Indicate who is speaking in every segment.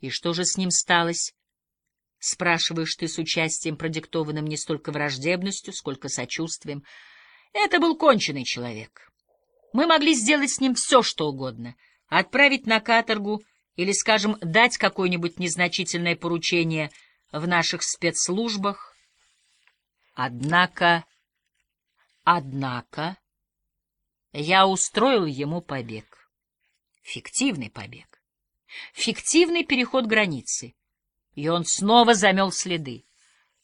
Speaker 1: И что же с ним сталось? Спрашиваешь ты с участием, продиктованным не столько враждебностью, сколько сочувствием. Это был конченый человек. Мы могли сделать с ним все, что угодно. Отправить на каторгу или, скажем, дать какое-нибудь незначительное поручение в наших спецслужбах. Однако... Однако... Я устроил ему побег. Фиктивный побег. Фиктивный переход границы. И он снова замел следы.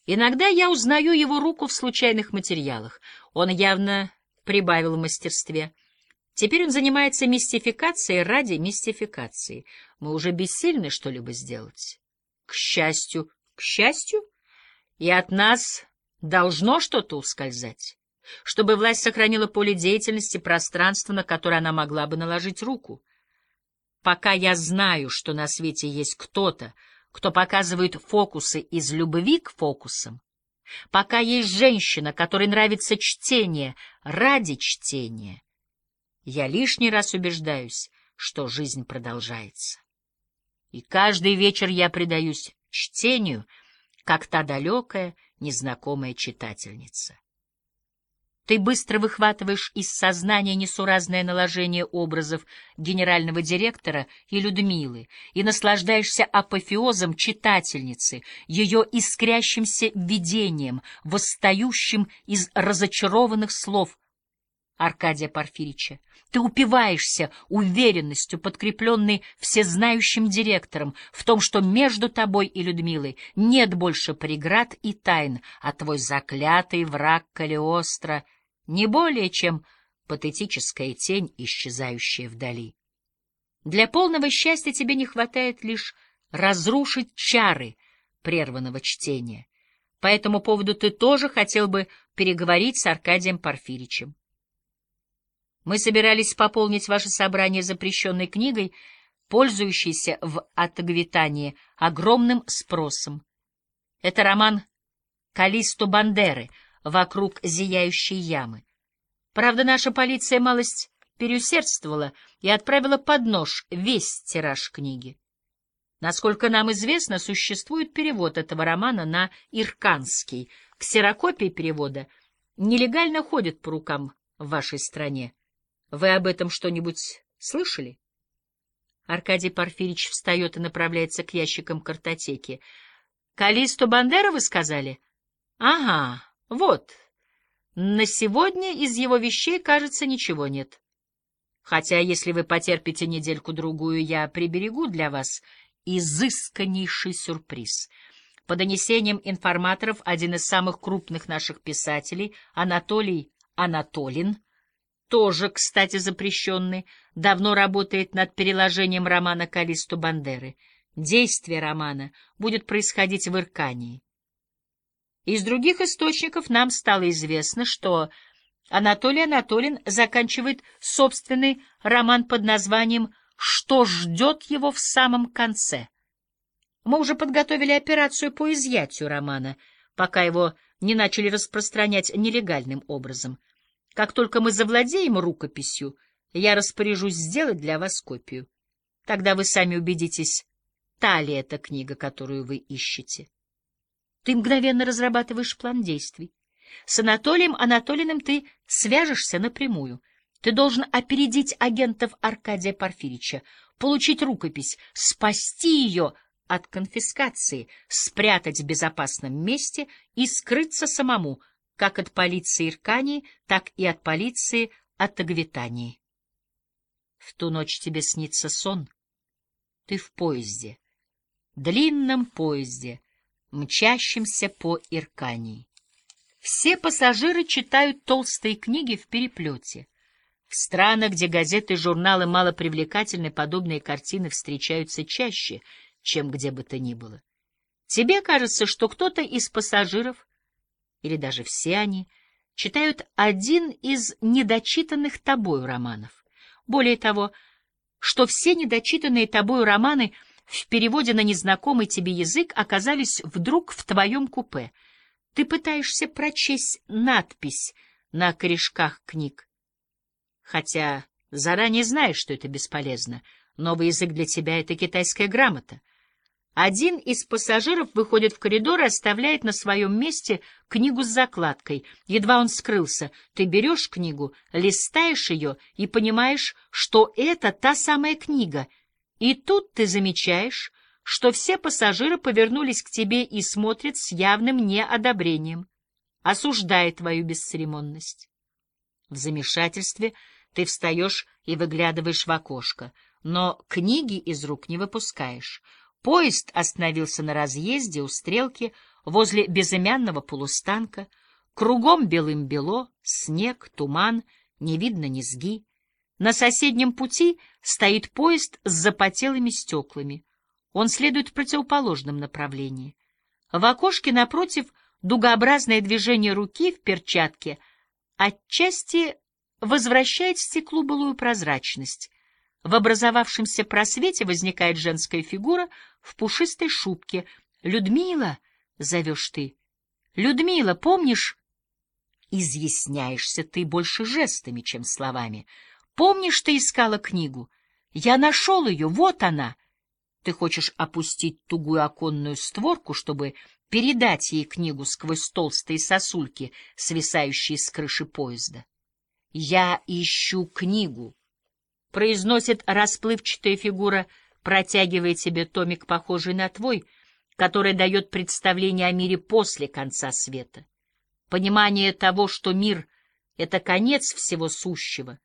Speaker 1: Иногда я узнаю его руку в случайных материалах. Он явно прибавил в мастерстве. Теперь он занимается мистификацией ради мистификации. Мы уже бессильны что-либо сделать. К счастью, к счастью, и от нас должно что-то ускользать, чтобы власть сохранила поле деятельности, пространство, на которое она могла бы наложить руку. Пока я знаю, что на свете есть кто-то, кто показывает фокусы из любви к фокусам, пока есть женщина, которой нравится чтение ради чтения, я лишний раз убеждаюсь, что жизнь продолжается. И каждый вечер я предаюсь чтению, как та далекая, незнакомая читательница. Ты быстро выхватываешь из сознания несуразное наложение образов генерального директора и Людмилы и наслаждаешься апофеозом читательницы, ее искрящимся видением, восстающим из разочарованных слов Аркадия Порфирича. Ты упиваешься уверенностью, подкрепленной всезнающим директором, в том, что между тобой и Людмилой нет больше преград и тайн, а твой заклятый враг Калиостро — не более чем патетическая тень, исчезающая вдали. Для полного счастья тебе не хватает лишь разрушить чары прерванного чтения. По этому поводу ты тоже хотел бы переговорить с Аркадием Порфиричем. Мы собирались пополнить ваше собрание запрещенной книгой, пользующейся в Атагвитании огромным спросом. Это роман Калисто Бандеры — вокруг зияющей ямы. Правда, наша полиция малость переусердствовала и отправила под нож весь тираж книги. Насколько нам известно, существует перевод этого романа на ирканский. Ксерокопии перевода нелегально ходят по рукам в вашей стране. Вы об этом что-нибудь слышали? Аркадий Порфирич встает и направляется к ящикам картотеки. — Калисто Бандера, вы сказали? — Ага, вот, на сегодня из его вещей, кажется, ничего нет. Хотя, если вы потерпите недельку-другую, я приберегу для вас изысканнейший сюрприз. По донесениям информаторов, один из самых крупных наших писателей, Анатолий Анатолин, тоже, кстати, запрещенный, давно работает над переложением романа Калисту Бандеры. Действие романа будет происходить в Иркании. Из других источников нам стало известно, что Анатолий Анатолин заканчивает собственный роман под названием «Что ждет его в самом конце?». Мы уже подготовили операцию по изъятию романа, пока его не начали распространять нелегальным образом. Как только мы завладеем рукописью, я распоряжусь сделать для вас копию. Тогда вы сами убедитесь, та ли эта книга, которую вы ищете. Ты мгновенно разрабатываешь план действий. С Анатолием Анатолиным ты свяжешься напрямую. Ты должен опередить агентов Аркадия Порфирича, получить рукопись, спасти ее от конфискации, спрятать в безопасном месте и скрыться самому, как от полиции Иркании, так и от полиции Атагвитании. В ту ночь тебе снится сон. Ты в поезде, длинном поезде, мчащимся по Иркании. Все пассажиры читают толстые книги в переплете. В странах, где газеты и журналы малопривлекательны, подобные картины встречаются чаще, чем где бы то ни было. Тебе кажется, что кто-то из пассажиров, или даже все они, читают один из недочитанных тобою романов. Более того, что все недочитанные тобою романы — в переводе на незнакомый тебе язык оказались вдруг в твоем купе. Ты пытаешься прочесть надпись на корешках книг. Хотя заранее знаешь, что это бесполезно. Новый язык для тебя — это китайская грамота. Один из пассажиров выходит в коридор и оставляет на своем месте книгу с закладкой. Едва он скрылся, ты берешь книгу, листаешь ее и понимаешь, что это та самая книга. И тут ты замечаешь, что все пассажиры повернулись к тебе и смотрят с явным неодобрением, осуждая твою бесцеремонность. В замешательстве ты встаешь и выглядываешь в окошко, но книги из рук не выпускаешь — Поезд остановился на разъезде у стрелки возле безымянного полустанка. Кругом белым-бело, снег, туман, не видно низги. На соседнем пути стоит поезд с запотелыми стеклами. Он следует в противоположном направлении. В окошке напротив дугообразное движение руки в перчатке отчасти возвращает стеклу былую прозрачность, в образовавшемся просвете возникает женская фигура в пушистой шубке. «Людмила!» — зовешь ты. «Людмила, помнишь?» Изъясняешься ты больше жестами, чем словами. «Помнишь, ты искала книгу? Я нашел ее, вот она!» Ты хочешь опустить тугую оконную створку, чтобы передать ей книгу сквозь толстые сосульки, свисающие с крыши поезда. «Я ищу книгу», произносит расплывчатая фигура, протягивая тебе томик, похожий на твой, который дает представление о мире после конца света. Понимание того, что мир — это конец всего сущего,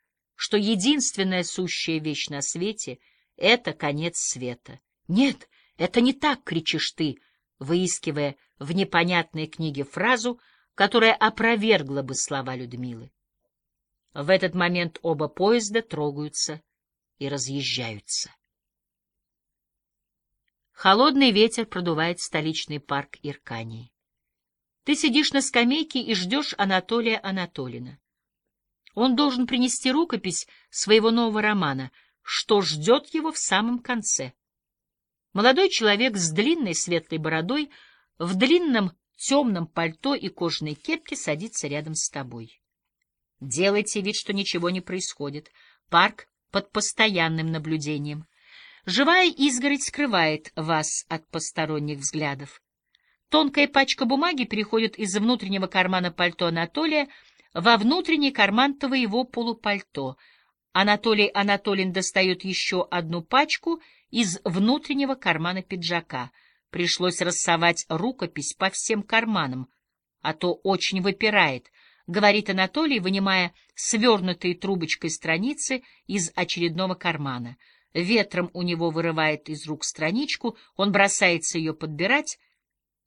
Speaker 1: что единственная сущая вещь на свете — это конец света. «Нет, это не так!» — кричишь ты, выискивая в непонятной книге фразу, которая опровергла бы слова Людмилы. В этот момент оба поезда трогаются и разъезжаются. Холодный ветер продувает столичный парк Иркании. Ты сидишь на скамейке и ждешь Анатолия Анатолина. Он должен принести рукопись своего нового романа, что ждет его в самом конце. Молодой человек с длинной светлой бородой в длинном темном пальто и кожаной кепке садится рядом с тобой. Делайте вид, что ничего не происходит. Парк под постоянным наблюдением. Живая изгородь скрывает вас от посторонних взглядов. Тонкая пачка бумаги переходит из внутреннего кармана пальто Анатолия во внутренний карман твоего полупальто. Анатолий Анатолин достает еще одну пачку из внутреннего кармана пиджака. Пришлось рассовать рукопись по всем карманам, а то очень выпирает —— говорит Анатолий, вынимая свернутые трубочкой страницы из очередного кармана. Ветром у него вырывает из рук страничку, он бросается ее подбирать.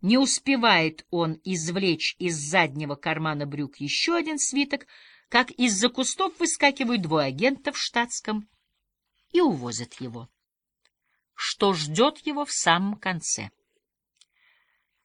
Speaker 1: Не успевает он извлечь из заднего кармана брюк еще один свиток, как из-за кустов выскакивают двое агентов в штатском и увозят его. Что ждет его в самом конце?